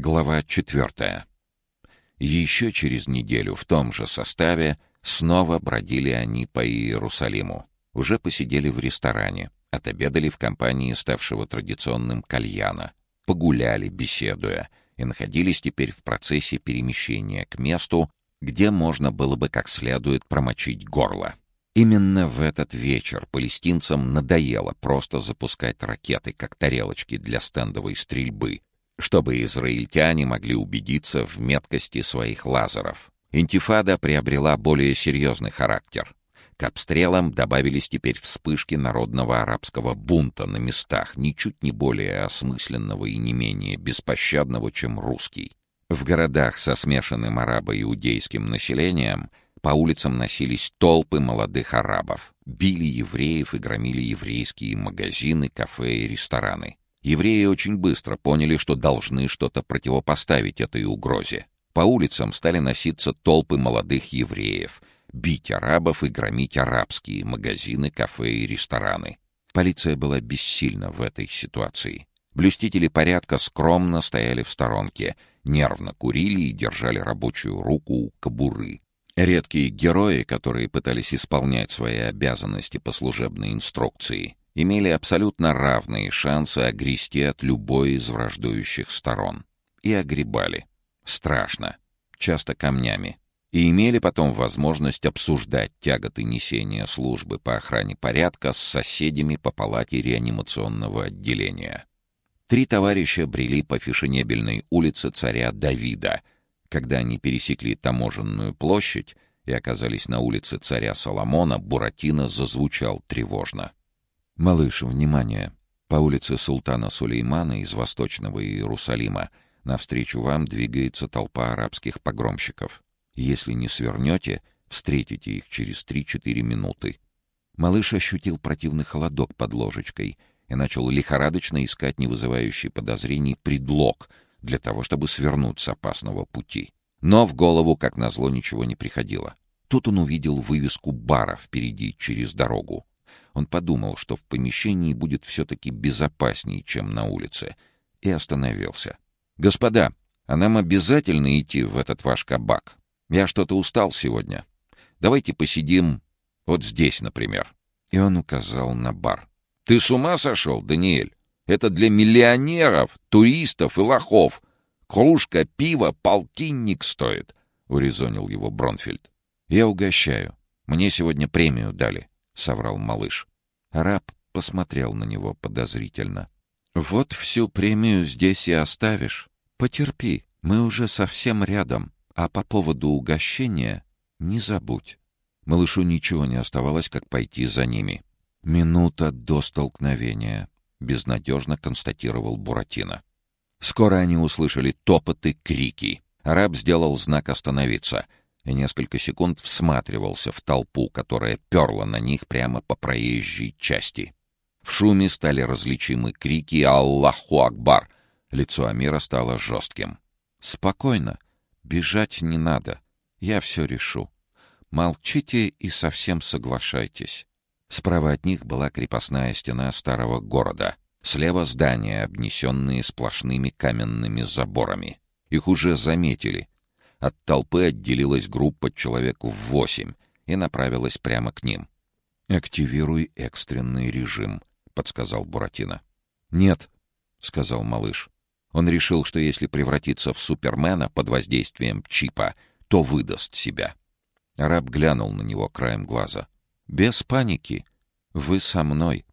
Глава четвертая. Еще через неделю в том же составе снова бродили они по Иерусалиму. Уже посидели в ресторане, отобедали в компании ставшего традиционным кальяна, погуляли, беседуя, и находились теперь в процессе перемещения к месту, где можно было бы как следует промочить горло. Именно в этот вечер палестинцам надоело просто запускать ракеты, как тарелочки для стендовой стрельбы — чтобы израильтяне могли убедиться в меткости своих лазеров. Интифада приобрела более серьезный характер. К обстрелам добавились теперь вспышки народного арабского бунта на местах, ничуть не более осмысленного и не менее беспощадного, чем русский. В городах со смешанным арабо-иудейским населением по улицам носились толпы молодых арабов, били евреев и громили еврейские магазины, кафе и рестораны. Евреи очень быстро поняли, что должны что-то противопоставить этой угрозе. По улицам стали носиться толпы молодых евреев, бить арабов и громить арабские магазины, кафе и рестораны. Полиция была бессильна в этой ситуации. Блюстители порядка скромно стояли в сторонке, нервно курили и держали рабочую руку у кобуры. Редкие герои, которые пытались исполнять свои обязанности по служебной инструкции, имели абсолютно равные шансы огрести от любой из враждующих сторон. И огребали. Страшно. Часто камнями. И имели потом возможность обсуждать тяготы несения службы по охране порядка с соседями по палате реанимационного отделения. Три товарища брели по фешенебельной улице царя Давида. Когда они пересекли таможенную площадь и оказались на улице царя Соломона, Буратино зазвучал тревожно. «Малыш, внимание! По улице Султана Сулеймана из Восточного Иерусалима навстречу вам двигается толпа арабских погромщиков. Если не свернете, встретите их через 3-4 минуты». Малыш ощутил противный холодок под ложечкой и начал лихорадочно искать не вызывающий подозрений предлог для того, чтобы свернуть с опасного пути. Но в голову, как назло, ничего не приходило. Тут он увидел вывеску бара впереди, через дорогу. Он подумал, что в помещении будет все-таки безопаснее, чем на улице, и остановился. «Господа, а нам обязательно идти в этот ваш кабак? Я что-то устал сегодня. Давайте посидим вот здесь, например». И он указал на бар. «Ты с ума сошел, Даниэль? Это для миллионеров, туристов и лохов. Кружка пива полтинник стоит», — урезонил его Бронфельд. «Я угощаю. Мне сегодня премию дали», — соврал малыш. Раб посмотрел на него подозрительно. «Вот всю премию здесь и оставишь. Потерпи, мы уже совсем рядом. А по поводу угощения не забудь». Малышу ничего не оставалось, как пойти за ними. «Минута до столкновения», — безнадежно констатировал Буратино. Скоро они услышали топоты, крики. Раб сделал знак «Остановиться», и несколько секунд всматривался в толпу, которая перла на них прямо по проезжей части. В шуме стали различимы крики «Аллаху Акбар!». Лицо Амира стало жестким. «Спокойно. Бежать не надо. Я все решу. Молчите и совсем соглашайтесь». Справа от них была крепостная стена старого города. Слева здания, обнесенные сплошными каменными заборами. Их уже заметили — от толпы отделилась группа человек в восемь и направилась прямо к ним. «Активируй экстренный режим», — подсказал Буратино. «Нет», — сказал малыш. Он решил, что если превратиться в Супермена под воздействием чипа, то выдаст себя. Араб глянул на него краем глаза. «Без паники. Вы со мной».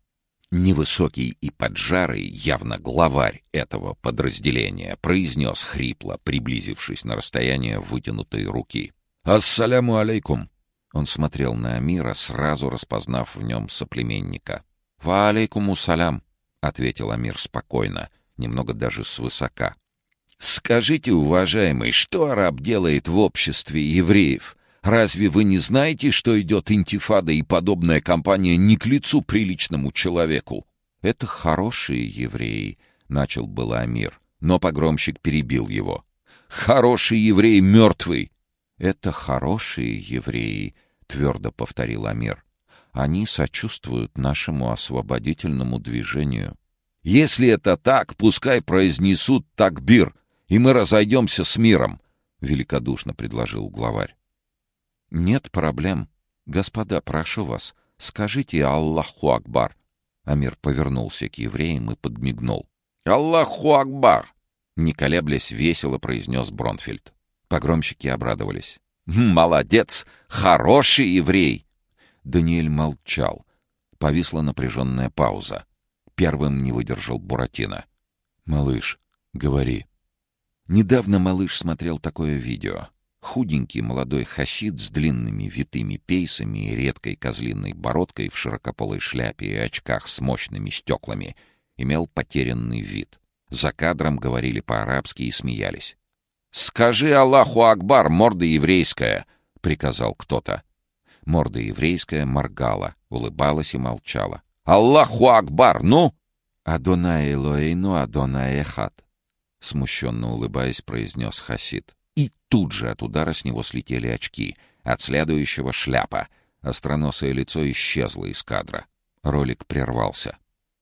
Невысокий и поджарый, явно главарь этого подразделения, произнес хрипло, приблизившись на расстояние вытянутой руки. «Ассаляму алейкум!» Он смотрел на Амира, сразу распознав в нем соплеменника. «Ва алейкуму салям!» — ответил Амир спокойно, немного даже свысока. «Скажите, уважаемый, что араб делает в обществе евреев?» Разве вы не знаете, что идет интифада и подобная кампания не к лицу приличному человеку? Это хорошие евреи, начал было Амир, но погромщик перебил его. Хороший еврей мертвый. Это хорошие евреи, твердо повторил Амир. Они сочувствуют нашему освободительному движению. Если это так, пускай произнесут такбир и мы разойдемся с миром», — великодушно предложил главарь. «Нет проблем. Господа, прошу вас, скажите Аллаху Акбар». Амир повернулся к евреям и подмигнул. «Аллаху Акбар!» Не колеблясь, весело произнес Бронфельд. Погромщики обрадовались. «Молодец! Хороший еврей!» Даниэль молчал. Повисла напряженная пауза. Первым не выдержал Буратино. «Малыш, говори». Недавно малыш смотрел такое видео. Худенький молодой хасид с длинными витыми пейсами и редкой козлиной бородкой в широкополой шляпе и очках с мощными стеклами имел потерянный вид. За кадром говорили по-арабски и смеялись. «Скажи Аллаху Акбар, морда еврейская!» — приказал кто-то. Морда еврейская моргала, улыбалась и молчала. «Аллаху Акбар, ну!» «Адонай Элоэйну, Адонай Эхат!» Смущенно улыбаясь, произнес Хасид. Тут же от удара с него слетели очки, от следующего — шляпа. Остроносое лицо исчезло из кадра. Ролик прервался.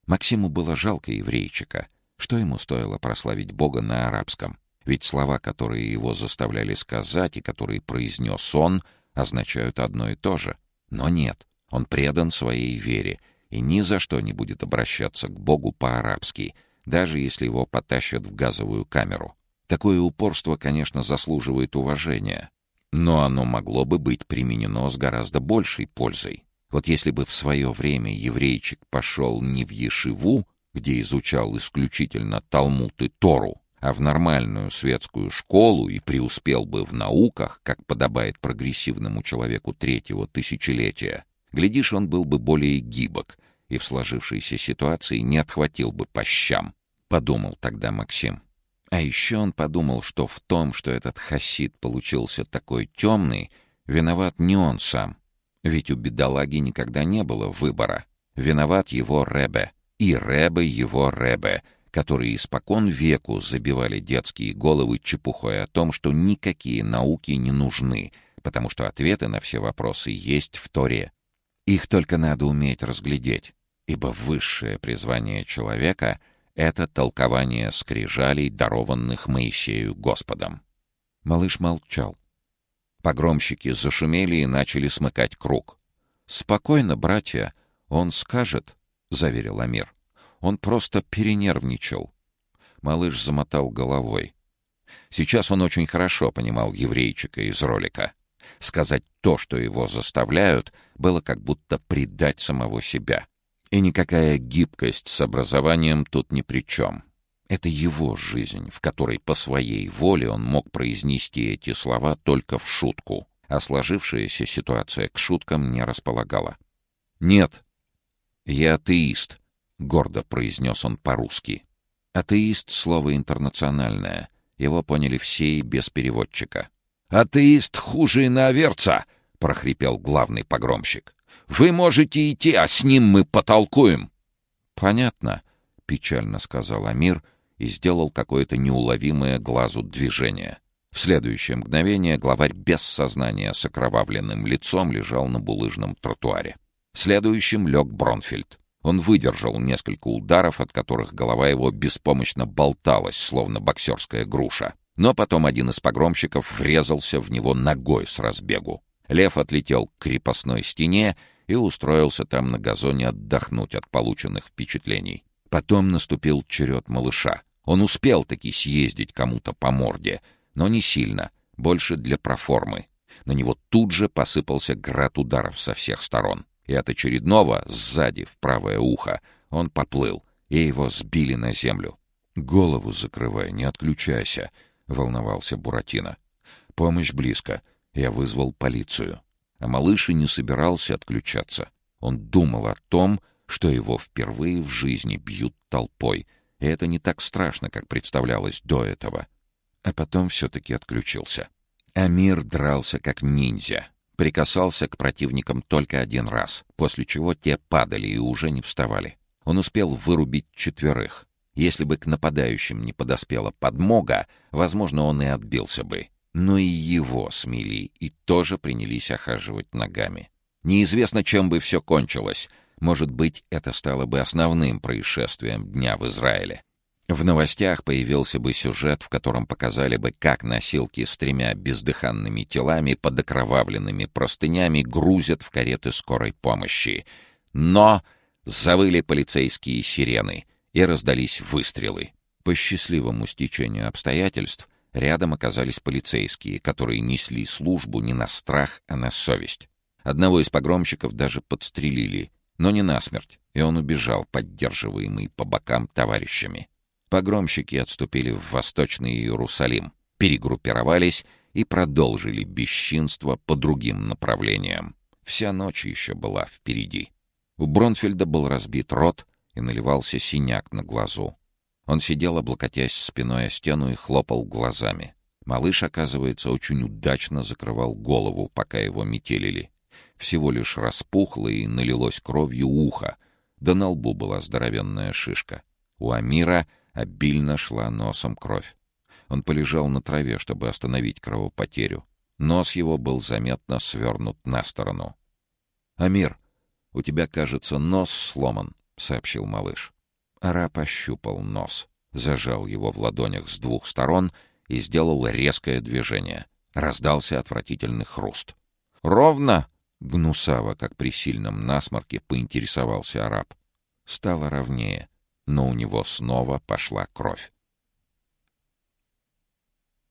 Максиму было жалко еврейчика. Что ему стоило прославить Бога на арабском? Ведь слова, которые его заставляли сказать и которые произнес он, означают одно и то же. Но нет, он предан своей вере и ни за что не будет обращаться к Богу по-арабски, даже если его потащат в газовую камеру. Такое упорство, конечно, заслуживает уважения, но оно могло бы быть применено с гораздо большей пользой. Вот если бы в свое время еврейчик пошел не в Ешиву, где изучал исключительно Талмуд и Тору, а в нормальную светскую школу и преуспел бы в науках, как подобает прогрессивному человеку третьего тысячелетия, глядишь, он был бы более гибок и в сложившейся ситуации не отхватил бы по щам, подумал тогда Максим. А еще он подумал, что в том, что этот хасид получился такой темный, виноват не он сам. Ведь у бедолаги никогда не было выбора. Виноват его Ребе. И Ребе его Ребе, которые испокон веку забивали детские головы чепухой о том, что никакие науки не нужны, потому что ответы на все вопросы есть в Торе. Их только надо уметь разглядеть, ибо высшее призвание человека — это толкование скрижалей, дарованных Моисею Господом. Малыш молчал. Погромщики зашумели и начали смыкать круг. «Спокойно, братья, он скажет», — заверил Амир. Он просто перенервничал. Малыш замотал головой. Сейчас он очень хорошо понимал еврейчика из ролика. Сказать то, что его заставляют, было как будто предать самого себя. И никакая гибкость с образованием тут ни при чем. Это его жизнь, в которой по своей воле он мог произнести эти слова только в шутку, а сложившаяся ситуация к шуткам не располагала. «Нет, я атеист», — гордо произнес он по-русски. «Атеист» — слово интернациональное. Его поняли все и без переводчика. «Атеист хуже иноверца!» — прохрипел главный погромщик. «Вы можете идти, а с ним мы потолкуем!» «Понятно», — печально сказал Амир и сделал какое-то неуловимое глазу движение. В следующее мгновение главарь без сознания с окровавленным лицом лежал на булыжном тротуаре. Следующим лег Бронфельд. Он выдержал несколько ударов, от которых голова его беспомощно болталась, словно боксерская груша. Но потом один из погромщиков врезался в него ногой с разбегу. Лев отлетел к крепостной стене и устроился там на газоне отдохнуть от полученных впечатлений. Потом наступил черед малыша. Он успел таки съездить кому-то по морде, но не сильно, больше для проформы. На него тут же посыпался град ударов со всех сторон и от очередного, сзади, в правое ухо, он поплыл, и его сбили на землю. «Голову закрывай, не отключайся», — волновался Буратино. «Помощь близко. Я вызвал полицию». А малыш и не собирался отключаться. Он думал о том, что его впервые в жизни бьют толпой, и это не так страшно, как представлялось до этого. А потом все-таки отключился. Амир дрался как ниндзя, Прикасался к противникам только один раз, после чего те падали и уже не вставали. Он успел вырубить четверых. Если бы к нападающим не подоспела подмога, возможно, он и отбился бы. Но и его смели и тоже принялись охаживать ногами. Неизвестно, чем бы все кончилось. Может быть, это стало бы основным происшествием дня в Израиле. В новостях появился бы сюжет, в котором показали бы, как носилки с тремя бездыханными телами под окровавленными простынями грузят в кареты скорой помощи. Но завыли полицейские сирены, и раздались выстрелы. По счастливому стечению обстоятельств рядом оказались полицейские, которые несли службу не на страх, а на совесть. Одного из погромщиков даже подстрелили, но не насмерть, и он убежал, поддерживаемый по бокам товарищами. Погромщики отступили в Восточный Иерусалим, перегруппировались и продолжили бесчинство по другим направлениям. Вся ночь еще была впереди. У Бронфельда был разбит рот и наливался синяк на глазу. Он сидел, облокотясь спиной о стену и хлопал глазами. Малыш, оказывается, очень удачно закрывал голову, пока его метелили. Всего лишь распухло и налилось кровью ухо, да на лбу была здоровенная шишка. У Амира — Обильно шла носом кровь. Он полежал на траве, чтобы остановить кровопотерю. Нос его был заметно свернут на сторону. «Амир, у тебя, кажется, нос сломан», — сообщил малыш. Араб ощупал нос, зажал его в ладонях с двух сторон и сделал резкое движение. Раздался отвратительный хруст. «Ровно!» — гнусаво, как при сильном насморке, поинтересовался араб. Стало ровнее но у него снова пошла кровь.